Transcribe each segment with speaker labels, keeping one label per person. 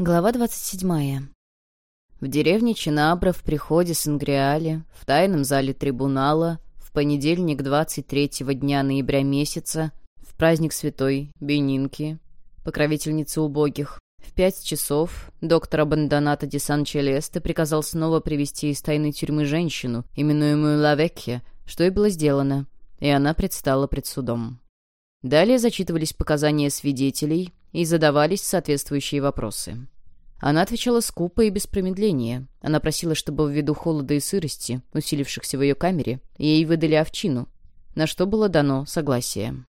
Speaker 1: Глава 27. В деревне Чинабра в приходе Сангриале, в тайном зале трибунала, в понедельник 23 дня ноября месяца, в праздник святой Бенинки, покровительницы убогих, в пять часов доктор Абандоната де Сан-Челесте приказал снова привести из тайной тюрьмы женщину, именуемую Лавекхе, что и было сделано, и она предстала пред судом. Далее зачитывались показания свидетелей, и задавались соответствующие вопросы. Она отвечала скупо и без промедления. Она просила, чтобы ввиду холода и сырости, усилившихся в ее камере, ей выдали овчину, на что было дано согласие.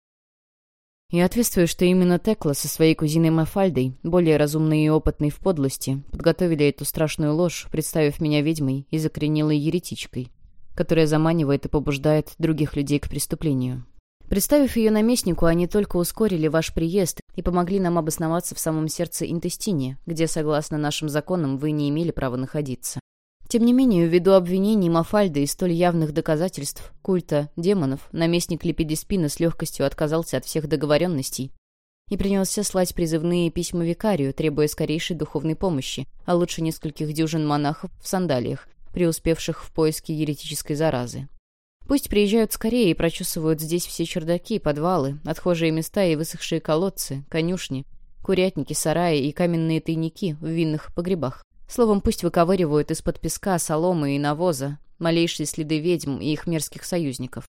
Speaker 1: Я ответствую, что именно Текла со своей кузиной Мафальдой, более разумной и опытной в подлости, подготовили эту страшную ложь, представив меня ведьмой и закоренелой еретичкой, которая заманивает и побуждает других людей к преступлению. Представив ее наместнику, они только ускорили ваш приезд и помогли нам обосноваться в самом сердце Интестине, где, согласно нашим законам, вы не имели права находиться. Тем не менее, ввиду обвинений Мафальды и столь явных доказательств культа демонов, наместник Лепидиспина с легкостью отказался от всех договоренностей и принялся слать призывные письма викарию, требуя скорейшей духовной помощи, а лучше нескольких дюжин монахов в сандалиях, преуспевших в поиске еретической заразы. Пусть приезжают скорее и прочесывают здесь все чердаки, подвалы, отхожие места и высохшие колодцы, конюшни, курятники, сараи и каменные тайники в винных погребах. Словом, пусть выковыривают из-под песка, соломы и навоза малейшие следы ведьм и их мерзких союзников.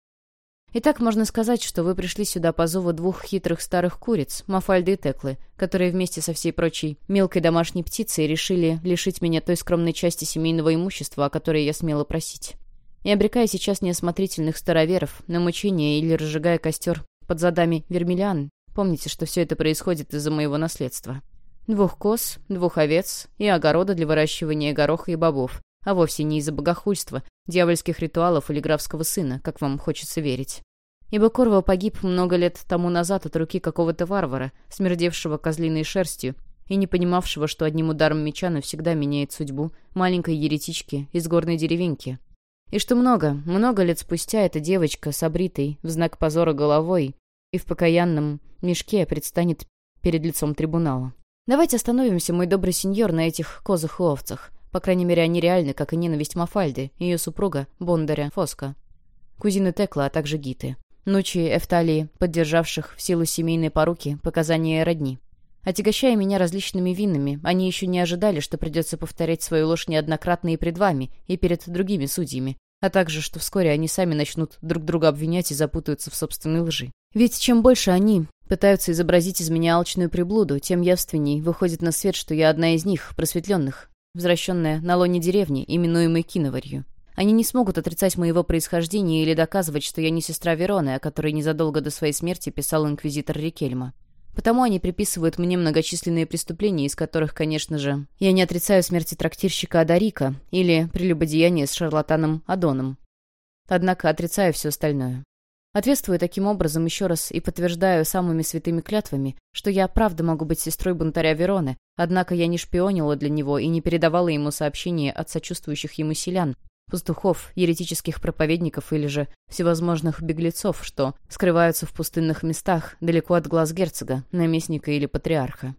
Speaker 1: Итак, можно сказать, что вы пришли сюда по зову двух хитрых старых куриц, Мафальды и Теклы, которые вместе со всей прочей мелкой домашней птицей решили лишить меня той скромной части семейного имущества, о которой я смела просить и обрекая сейчас неосмотрительных староверов на мучение или разжигая костер под задами вермиллиан, помните, что все это происходит из-за моего наследства. Двух коз, двух овец и огорода для выращивания гороха и бобов, а вовсе не из-за богохульства, дьявольских ритуалов или графского сына, как вам хочется верить. Ибо Корво погиб много лет тому назад от руки какого-то варвара, смердевшего козлиной шерстью и не понимавшего, что одним ударом меча навсегда меняет судьбу маленькой еретички из горной деревеньки, и что много, много лет спустя эта девочка с обритой в знак позора головой и в покаянном мешке предстанет перед лицом трибунала. Давайте остановимся, мой добрый сеньор, на этих козах и овцах. По крайней мере, они реальны, как и ненависть Мафальды, ее супруга, Бондаря, Фоска, кузины Текла, а также Гиты. Ночи Эфталии, поддержавших в силу семейной поруки показания родни. Отягощая меня различными винами, они еще не ожидали, что придется повторять свою ложь неоднократно и пред вами, и перед другими судьями, а также, что вскоре они сами начнут друг друга обвинять и запутаются в собственной лжи. Ведь чем больше они пытаются изобразить из меня алчную приблуду, тем явственней выходит на свет, что я одна из них, просветленных, возвращенная на лоне деревни, именуемой Киноварью. Они не смогут отрицать моего происхождения или доказывать, что я не сестра Вероны, о которой незадолго до своей смерти писал инквизитор Рикельма. Потому они приписывают мне многочисленные преступления, из которых, конечно же, я не отрицаю смерти трактирщика Адарика или прелюбодеяния с шарлатаном Адоном. Однако отрицаю все остальное. Ответствую таким образом еще раз и подтверждаю самыми святыми клятвами, что я правда могу быть сестрой бунтаря Вероны, однако я не шпионила для него и не передавала ему сообщения от сочувствующих ему селян, пастухов, еретических проповедников или же всевозможных беглецов, что скрываются в пустынных местах, далеко от глаз герцога, наместника или патриарха.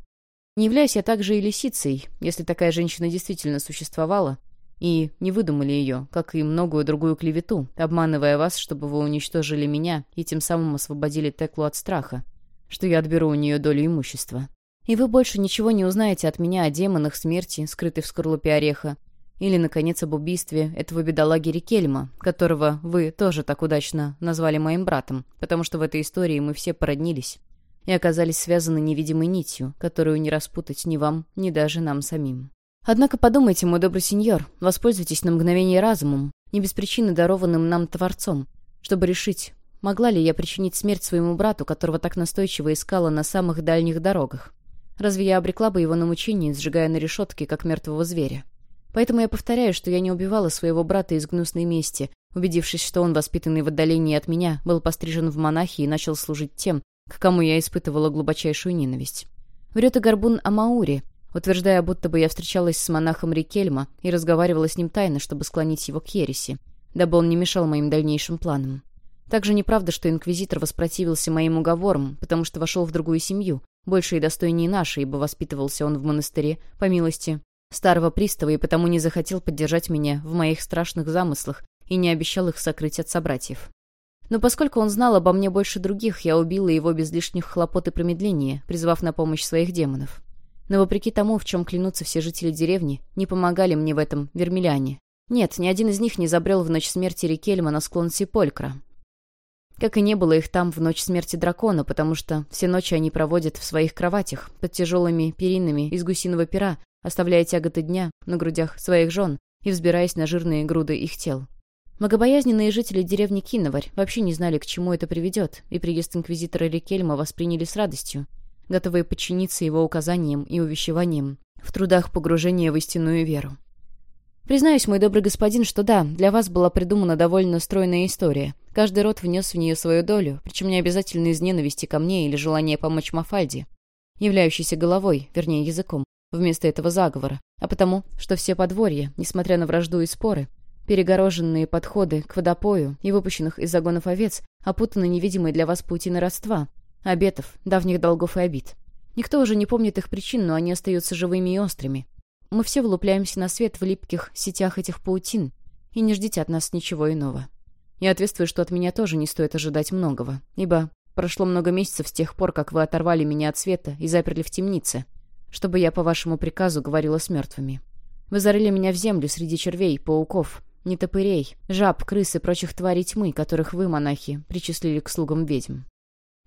Speaker 1: Не являюсь я также и лисицей, если такая женщина действительно существовала, и не выдумали ее, как и многую другую клевету, обманывая вас, чтобы вы уничтожили меня и тем самым освободили Теклу от страха, что я отберу у нее долю имущества. И вы больше ничего не узнаете от меня о демонах смерти, скрытой в скорлупе ореха, или, наконец, об убийстве этого бедолаги Рикельма, которого вы тоже так удачно назвали моим братом, потому что в этой истории мы все породнились и оказались связаны невидимой нитью, которую не распутать ни вам, ни даже нам самим. Однако подумайте, мой добрый сеньор, воспользуйтесь на мгновение разумом, не без причины дарованным нам Творцом, чтобы решить, могла ли я причинить смерть своему брату, которого так настойчиво искала на самых дальних дорогах. Разве я обрекла бы его на мучение, сжигая на решетке, как мертвого зверя? Поэтому я повторяю, что я не убивала своего брата из гнусной мести, убедившись, что он, воспитанный в отдалении от меня, был пострижен в монахи и начал служить тем, к кому я испытывала глубочайшую ненависть. Врет и горбун Амаури, утверждая, будто бы я встречалась с монахом Рикельма и разговаривала с ним тайно, чтобы склонить его к ереси, дабы он не мешал моим дальнейшим планам. Также неправда, что инквизитор воспротивился моим уговорам, потому что вошел в другую семью, больше и достойнее нашей, ибо воспитывался он в монастыре, по милости старого пристава, и потому не захотел поддержать меня в моих страшных замыслах и не обещал их сокрыть от собратьев. Но поскольку он знал обо мне больше других, я убила его без лишних хлопот и промедления, призвав на помощь своих демонов. Но вопреки тому, в чем клянутся все жители деревни, не помогали мне в этом вермеляне. Нет, ни один из них не забрел в ночь смерти Рикельма на склон Сиполькра. Как и не было их там в ночь смерти дракона, потому что все ночи они проводят в своих кроватях, под тяжелыми перинами из гусиного пера, оставляя тяготы дня на грудях своих жен и взбираясь на жирные груды их тел. Многобоязненные жители деревни Киноварь вообще не знали, к чему это приведет, и приезд инквизитора Рикельма восприняли с радостью, готовые подчиниться его указаниям и увещеваниям в трудах погружения в истинную веру. Признаюсь, мой добрый господин, что да, для вас была придумана довольно стройная история. Каждый род внес в нее свою долю, причем не обязательно из ненависти ко мне или желания помочь Мафальде, являющейся головой, вернее языком, вместо этого заговора, а потому, что все подворья, несмотря на вражду и споры, перегороженные подходы к водопою и выпущенных из загонов овец, опутаны невидимой для вас паутиной родства, обетов, давних долгов и обид. Никто уже не помнит их причин, но они остаются живыми и острыми, мы все вылупляемся на свет в липких сетях этих паутин, и не ждите от нас ничего иного. Я ответствую, что от меня тоже не стоит ожидать многого, ибо прошло много месяцев с тех пор, как вы оторвали меня от света и заперли в темнице, чтобы я по вашему приказу говорила с мертвыми. Вы зарыли меня в землю среди червей, пауков, нетопырей, жаб, крыс и прочих тварей тьмы, которых вы, монахи, причислили к слугам ведьм.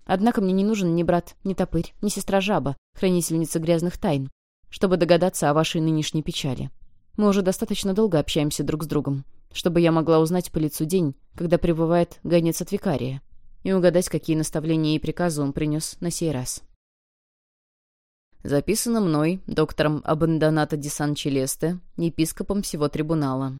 Speaker 1: Однако мне не нужен ни брат, ни топырь, ни сестра-жаба, хранительница грязных тайн, чтобы догадаться о вашей нынешней печали. Мы уже достаточно долго общаемся друг с другом, чтобы я могла узнать по лицу день, когда прибывает гонец от викария, и угадать, какие наставления и приказы он принес на сей раз. Записано мной, доктором Абандоната ди Сан-Челесте, епископом всего трибунала.